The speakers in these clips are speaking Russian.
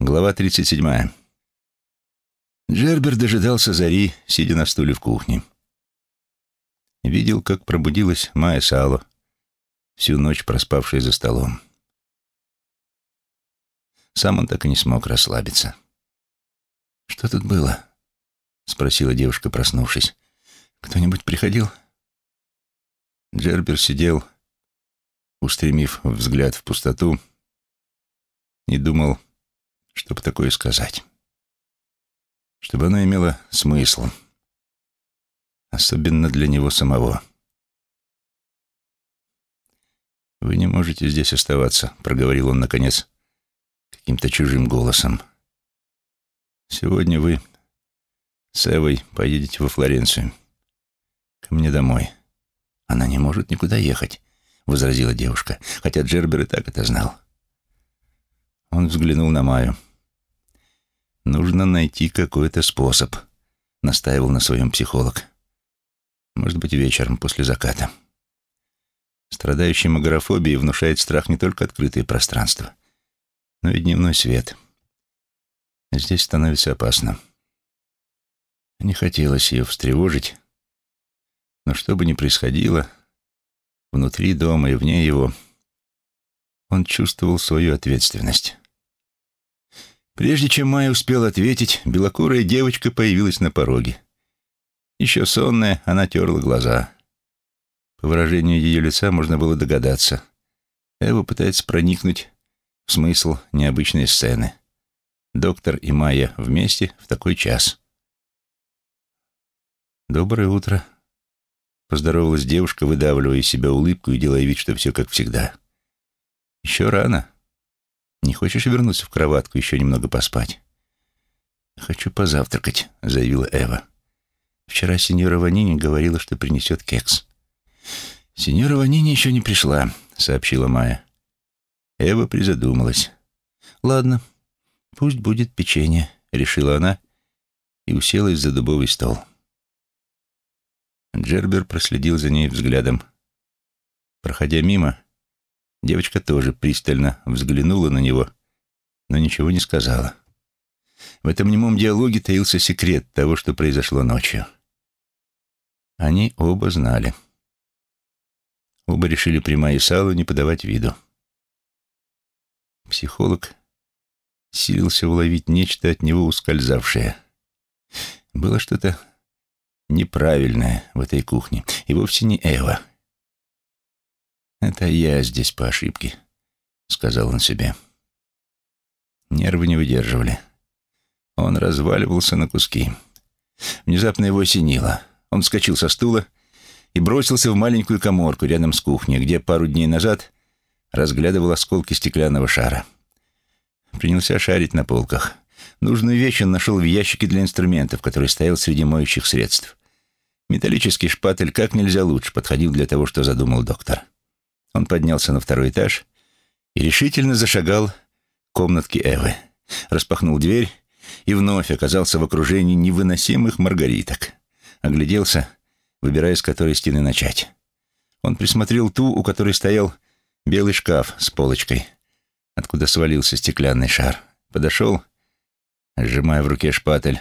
Глава 37. Джербер дожидался зари, сидя на стуле в кухне. Видел, как пробудилась Майя Сало, всю ночь проспавшая за столом. Сам он так и не смог расслабиться. «Что тут было?» — спросила девушка, проснувшись. «Кто-нибудь приходил?» Джербер сидел, устремив взгляд в пустоту, и думал, чтобы такое сказать. Чтобы оно имело смысл. Особенно для него самого. «Вы не можете здесь оставаться», — проговорил он, наконец, каким-то чужим голосом. «Сегодня вы с Эвой поедете во Флоренцию. Ко мне домой». «Она не может никуда ехать», — возразила девушка, хотя Джербер и так это знал. Он взглянул на Маю. «Нужно найти какой-то способ», — настаивал на своем психолог. «Может быть, вечером, после заката». Страдающим агорафобией внушает страх не только открытое пространство, но и дневной свет. Здесь становится опасно. Не хотелось ее встревожить, но что бы ни происходило, внутри дома и вне его, он чувствовал свою ответственность. Прежде чем Майя успела ответить, белокурая девочка появилась на пороге. Еще сонная, она терла глаза. По выражению ее лица можно было догадаться. Эва пытается проникнуть в смысл необычной сцены. Доктор и Майя вместе в такой час. «Доброе утро», — поздоровалась девушка, выдавливая из себя улыбку и делая вид, что все как всегда. «Еще рано», хочешь вернуться в кроватку, еще немного поспать?» «Хочу позавтракать», — заявила Эва. «Вчера сеньора Ванини говорила, что принесет кекс». «Сеньора Ванини еще не пришла», — сообщила Майя. Эва призадумалась. «Ладно, пусть будет печенье», — решила она и уселась за дубовый стол. Джербер проследил за ней взглядом. Проходя мимо, Девочка тоже пристально взглянула на него, но ничего не сказала. В этом немом диалоге таился секрет того, что произошло ночью. Они оба знали. Оба решили прямо и салу не подавать виду. Психолог силился уловить нечто от него ускользавшее. Было что-то неправильное в этой кухне, и вовсе не Эва — «Это я здесь по ошибке», — сказал он себе. Нервы не выдерживали. Он разваливался на куски. Внезапно его осенило. Он вскочил со стула и бросился в маленькую коморку рядом с кухней, где пару дней назад разглядывал осколки стеклянного шара. Принялся шарить на полках. Нужную вещь он нашел в ящике для инструментов, который стоял среди моющих средств. Металлический шпатель как нельзя лучше подходил для того, что задумал доктор. Он поднялся на второй этаж и решительно зашагал к комнатке Эвы. Распахнул дверь и вновь оказался в окружении невыносимых маргариток. Огляделся, выбирая, с которой стены начать. Он присмотрел ту, у которой стоял белый шкаф с полочкой, откуда свалился стеклянный шар. Подошел, сжимая в руке шпатель,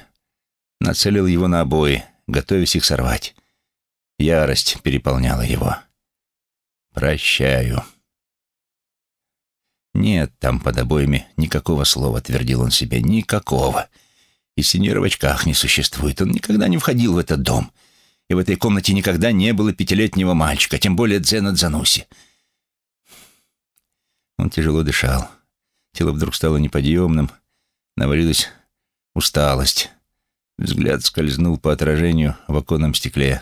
нацелил его на обои, готовясь их сорвать. Ярость переполняла его. «Прощаю». «Нет там под обоями никакого слова», — твердил он себе, — «никакого». И синьора в очках не существует. Он никогда не входил в этот дом. И в этой комнате никогда не было пятилетнего мальчика, тем более Дзена Дзануси. Он тяжело дышал. Тело вдруг стало неподъемным. Навалилась усталость. Взгляд скользнул по отражению в оконном стекле.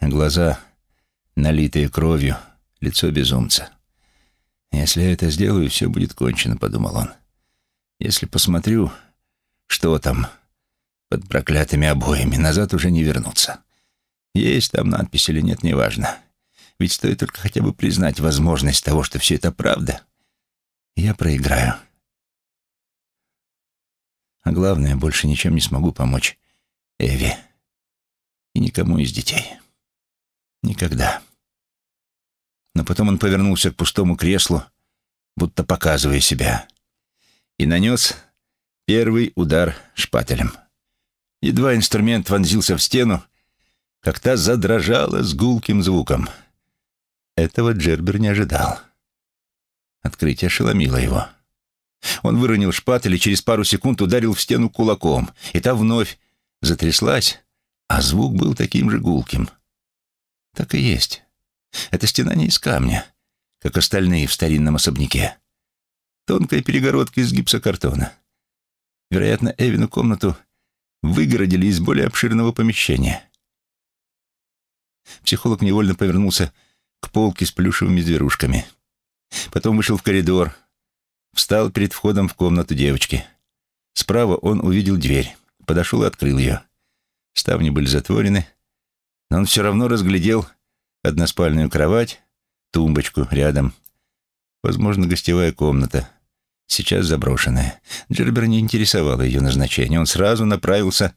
Глаза, налитые кровью, лицо безумца. «Если я это сделаю, все будет кончено», — подумал он. «Если посмотрю, что там под проклятыми обоями, назад уже не вернуться. Есть там надпись или нет, неважно. Ведь стоит только хотя бы признать возможность того, что все это правда, я проиграю. А главное, больше ничем не смогу помочь Эви и никому из детей. Никогда». Но потом он повернулся к пустому креслу, будто показывая себя, и нанес Первый удар шпателем. Едва инструмент вонзился в стену, как та задрожала с гулким звуком. Этого Джербер не ожидал. Открытие ошеломило его. Он выронил шпатель и через пару секунд ударил в стену кулаком, и та вновь затряслась, а звук был таким же гулким. Так и есть. Эта стена не из камня, как остальные в старинном особняке. Тонкая перегородка из гипсокартона. Вероятно, Эвину комнату выгородили из более обширного помещения. Психолог невольно повернулся к полке с плюшевыми зверушками. Потом вышел в коридор, встал перед входом в комнату девочки. Справа он увидел дверь, подошел и открыл ее. Ставни были затворены, но он все равно разглядел односпальную кровать, тумбочку рядом. Возможно, гостевая комната, сейчас заброшенная. Джербер не интересовало ее назначение. Он сразу направился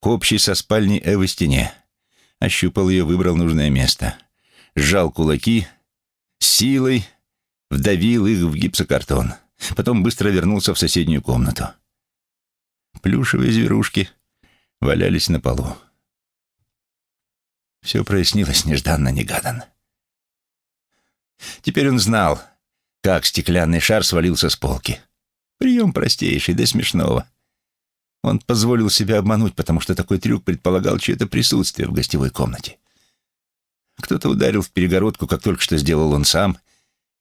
к общей со спальней Эвы стене. Ощупал ее, выбрал нужное место. Сжал кулаки, силой вдавил их в гипсокартон. Потом быстро вернулся в соседнюю комнату. Плюшевые зверушки валялись на полу. Все прояснилось нежданно-негаданно. Теперь он знал, как стеклянный шар свалился с полки. Прием простейший, до смешного. Он позволил себя обмануть, потому что такой трюк предполагал чье-то присутствие в гостевой комнате. Кто-то ударил в перегородку, как только что сделал он сам,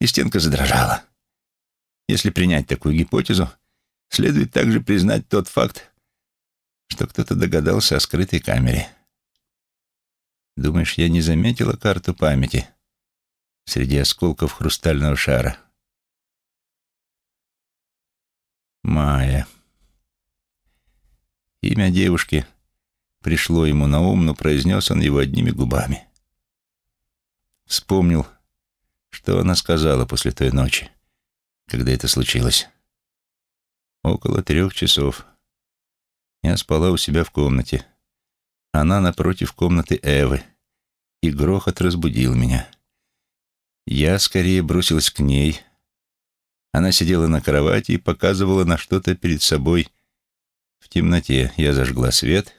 и стенка задрожала. Если принять такую гипотезу, следует также признать тот факт, что кто-то догадался о скрытой камере. Думаешь, я не заметила карту памяти среди осколков хрустального шара? Майя. Имя девушки пришло ему на ум, но произнес он его одними губами. Вспомнил, что она сказала после той ночи, когда это случилось. Около трех часов. Я спала у себя в комнате. Она напротив комнаты Эвы, и грохот разбудил меня. Я скорее бросилась к ней, она сидела на кровати и показывала на что-то перед собой в темноте. Я зажгла свет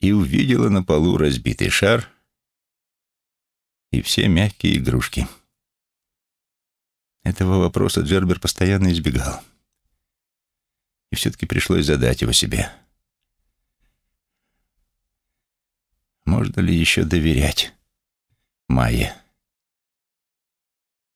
и увидела на полу разбитый шар и все мягкие игрушки. Этого вопроса Джербер постоянно избегал. И все-таки пришлось задать его себе. Можно ли еще доверять Майе?